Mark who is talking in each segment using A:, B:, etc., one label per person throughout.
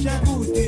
A: J'écoute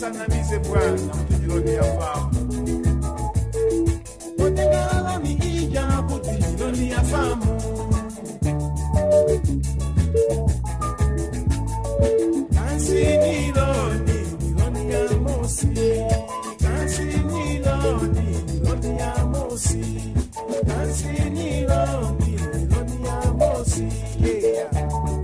A: sananize bwana. Kutigiloni ya fao. Otegala miija kutigiloni ya famu. Kansiniloni iloni yeah.